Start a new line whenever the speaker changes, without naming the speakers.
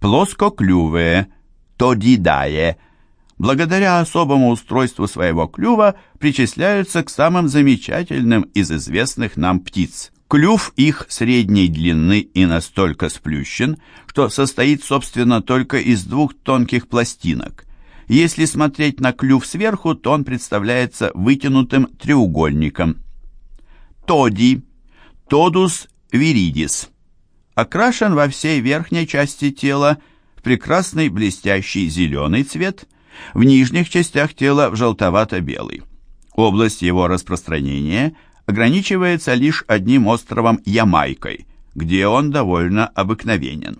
Плоскоклювые, тодидае, благодаря особому устройству своего клюва причисляются к самым замечательным из известных нам птиц. Клюв их средней длины и настолько сплющен, что состоит, собственно, только из двух тонких пластинок. Если смотреть на клюв сверху, то он представляется вытянутым треугольником. Тоди, тодус виридис, окрашен во всей верхней части тела в прекрасный блестящий зеленый цвет, в нижних частях тела в желтовато-белый. Область его распространения – ограничивается лишь одним островом Ямайкой, где он довольно обыкновенен.